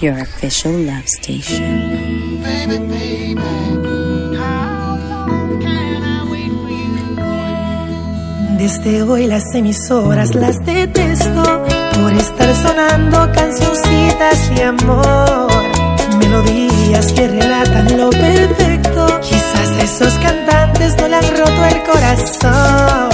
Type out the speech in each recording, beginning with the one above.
your official love station. Baby, baby, how long can I wait for you? Desde hoy las emisoras las detesto por estar sonando cancioncitas de amor, melodías que relatan lo perfecto. Quizás a esos cantantes no le han roto el corazón.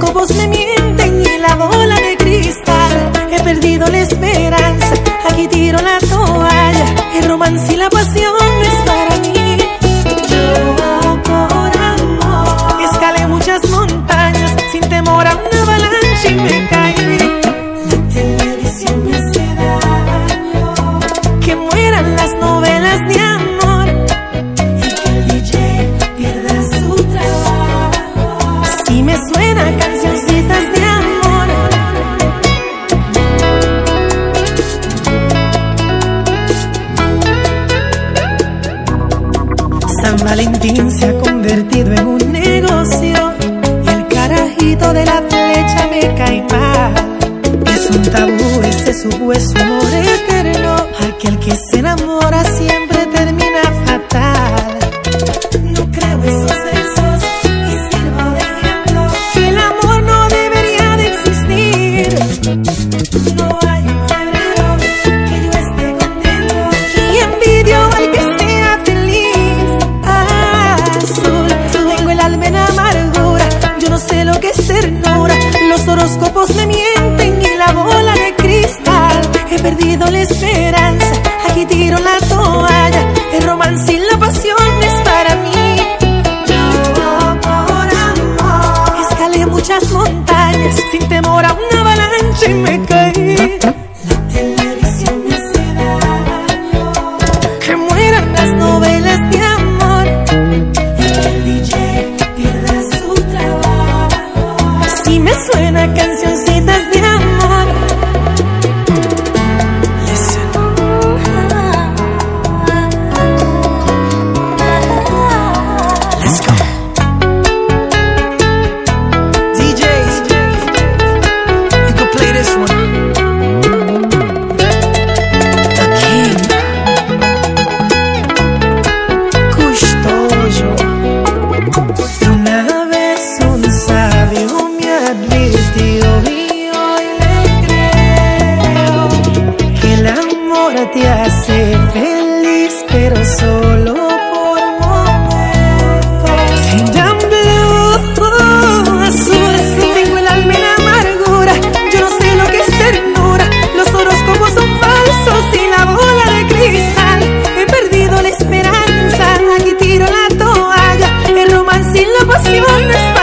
Horóscopos me mienten y la bola de cristal. He perdido la esperanza, aquí tiro la toalla. El romance y la pasión es para mí. Yo por amor escalé muchas montañas sin temor a una avalancha y me caí. La televisión me hace daño. Que mueran las novelas de Suenan cancioncitas de amor. San Valentín se ha convertido en un negocio y el carajito de la flecha me cae mal. Es un tabú ese supuesto horóscopos me mienten y la bola de cristal. He perdido la esperanza, aquí tiro la toalla. El romance y la pasión es para mí. Yo por amor escalé muchas montañas sin temor a una avalancha me caí. te hace feliz, pero solo por momentos. Dame otro azul, tengo el alma en amargura, yo no sé lo que es ternura, los horóscopos son falsos y la bola de cristal. He perdido la esperanza, aquí tiro la toalla, el romance y la pasión no